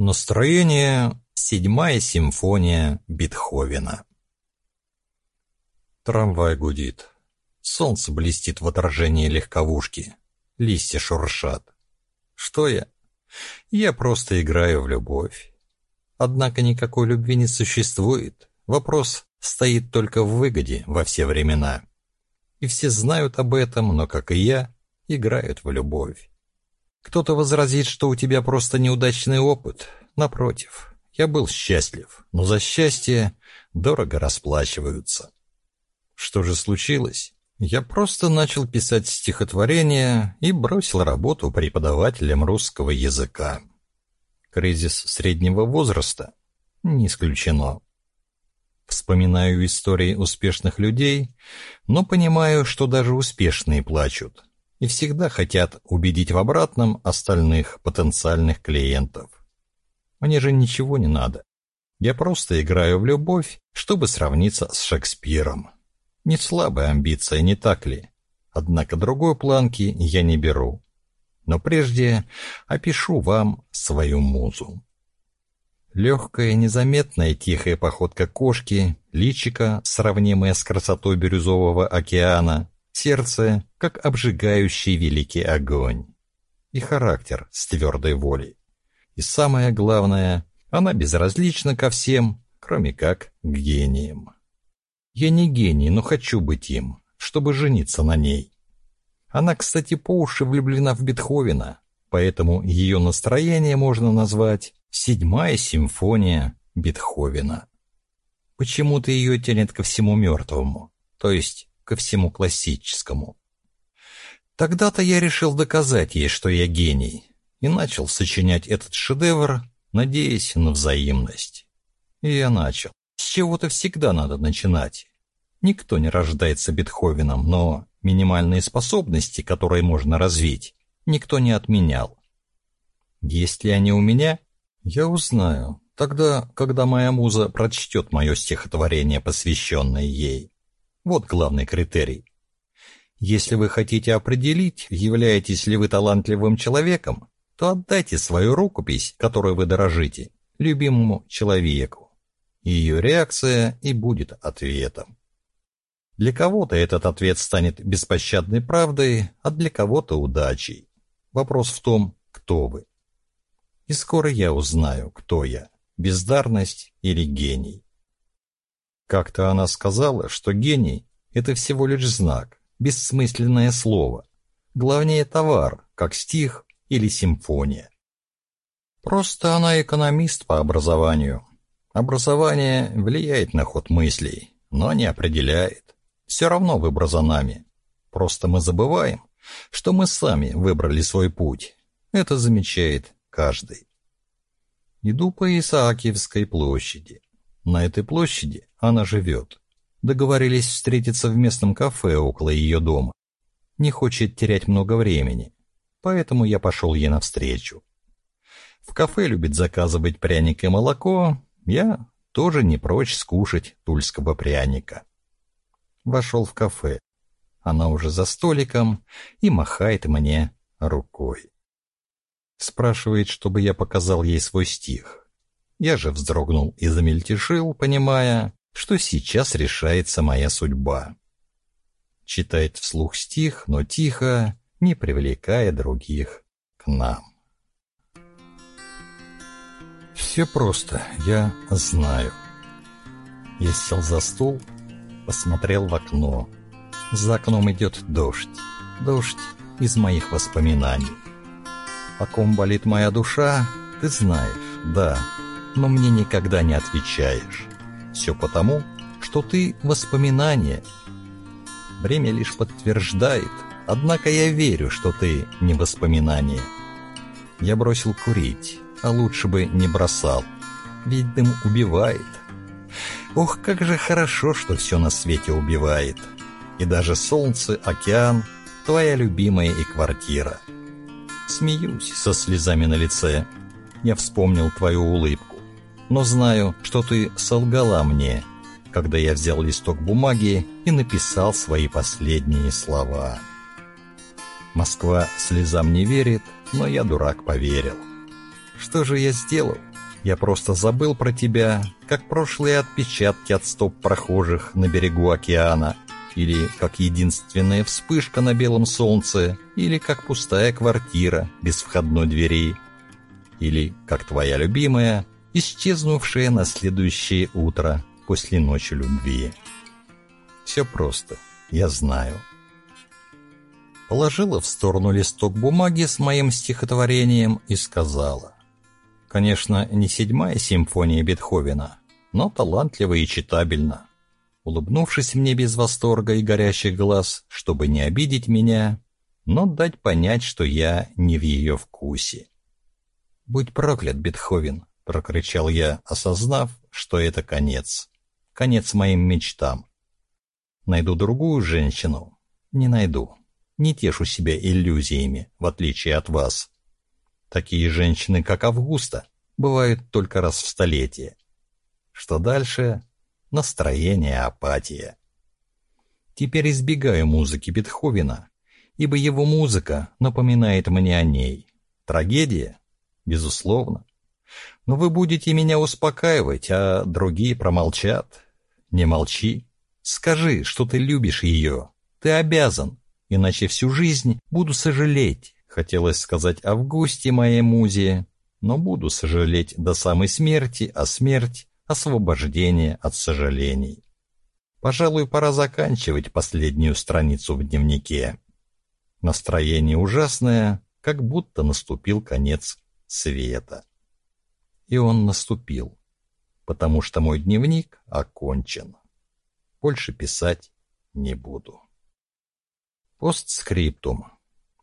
Настроение «Седьмая симфония Бетховена». Трамвай гудит. Солнце блестит в отражении легковушки. Листья шуршат. Что я? Я просто играю в любовь. Однако никакой любви не существует. Вопрос стоит только в выгоде во все времена. И все знают об этом, но, как и я, играют в любовь. Кто-то возразит, что у тебя просто неудачный опыт. Напротив, я был счастлив, но за счастье дорого расплачиваются. Что же случилось? Я просто начал писать стихотворения и бросил работу преподавателем русского языка. Кризис среднего возраста? Не исключено. Вспоминаю истории успешных людей, но понимаю, что даже успешные плачут и всегда хотят убедить в обратном остальных потенциальных клиентов. Мне же ничего не надо. Я просто играю в любовь, чтобы сравниться с Шекспиром. Не слабая амбиция, не так ли? Однако другой планки я не беру. Но прежде опишу вам свою музу. Легкая, незаметная, тихая походка кошки, личика, сравнимая с красотой бирюзового океана, сердце, как обжигающий великий огонь. И характер с твердой волей. И самое главное, она безразлична ко всем, кроме как к гениям. Я не гений, но хочу быть им, чтобы жениться на ней. Она, кстати, по уши влюблена в Бетховена, поэтому ее настроение можно назвать «Седьмая симфония Бетховена». Почему-то ее тянет ко всему мертвому, то есть ко всему классическому. Тогда-то я решил доказать ей, что я гений, и начал сочинять этот шедевр, надеясь на взаимность. И я начал. С чего-то всегда надо начинать. Никто не рождается Бетховеном, но минимальные способности, которые можно развить, никто не отменял. Есть ли они у меня? Я узнаю. Тогда, когда моя муза прочтет мое стихотворение, посвященное ей. Вот главный критерий. Если вы хотите определить, являетесь ли вы талантливым человеком, то отдайте свою рукопись, которой вы дорожите, любимому человеку. Ее реакция и будет ответом. Для кого-то этот ответ станет беспощадной правдой, а для кого-то удачей. Вопрос в том, кто вы. И скоро я узнаю, кто я – бездарность или гений. Как-то она сказала, что гений – это всего лишь знак, бессмысленное слово. Главнее товар, как стих или симфония. Просто она экономист по образованию. Образование влияет на ход мыслей, но не определяет. Все равно выбор за нами. Просто мы забываем, что мы сами выбрали свой путь. Это замечает каждый. Иду по Исаакиевской площади. На этой площади она живет. Договорились встретиться в местном кафе около ее дома. Не хочет терять много времени, поэтому я пошел ей навстречу. В кафе любит заказывать пряник и молоко, я тоже не прочь скушать тульского пряника вошел в кафе. Она уже за столиком и махает мне рукой. Спрашивает, чтобы я показал ей свой стих. Я же вздрогнул и замельтешил, понимая, что сейчас решается моя судьба. Читает вслух стих, но тихо, не привлекая других к нам. Все просто, я знаю. Я сел за стол посмотрел в окно. За окном идет дождь. Дождь из моих воспоминаний. О ком болит моя душа, ты знаешь, да, но мне никогда не отвечаешь. Все потому, что ты воспоминание. Время лишь подтверждает, однако я верю, что ты не воспоминание. Я бросил курить, а лучше бы не бросал, ведь дым убивает. Ох, как же хорошо, что все на свете убивает. И даже солнце, океан, твоя любимая и квартира. Смеюсь со слезами на лице. Я вспомнил твою улыбку. Но знаю, что ты солгала мне, когда я взял листок бумаги и написал свои последние слова. Москва слезам не верит, но я, дурак, поверил. Что же я сделал? Я просто забыл про тебя, как прошлые отпечатки от стоп прохожих на берегу океана, или как единственная вспышка на белом солнце, или как пустая квартира без входной двери, или как твоя любимая, исчезнувшая на следующее утро после ночи любви. Все просто, я знаю. Положила в сторону листок бумаги с моим стихотворением и сказала. Конечно, не седьмая симфония Бетховена, но талантливо и читабельно. Улыбнувшись мне без восторга и горящих глаз, чтобы не обидеть меня, но дать понять, что я не в ее вкусе. «Будь проклят, Бетховен!» — прокричал я, осознав, что это конец. Конец моим мечтам. Найду другую женщину? Не найду. Не тешу себя иллюзиями, в отличие от вас. Такие женщины, как Августа, бывают только раз в столетие. Что дальше? Настроение, апатия. Теперь избегаю музыки Бетховена, ибо его музыка напоминает мне о ней. Трагедия? Безусловно. Но вы будете меня успокаивать, а другие промолчат. Не молчи. Скажи, что ты любишь ее. Ты обязан, иначе всю жизнь буду сожалеть. Хотелось сказать Августе моей музе, но буду сожалеть до самой смерти, а смерть — освобождение от сожалений. Пожалуй, пора заканчивать последнюю страницу в дневнике. Настроение ужасное, как будто наступил конец света. И он наступил, потому что мой дневник окончен. Больше писать не буду. Постскриптум.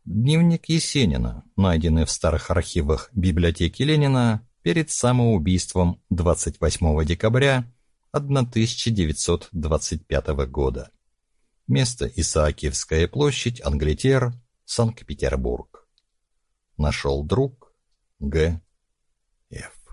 Дневник Есенина, найденный в старых архивах библиотеки Ленина перед самоубийством 28 декабря 1925 года. Место Исаакиевская площадь, Англитер, Санкт-Петербург. Нашел друг Г. Ф.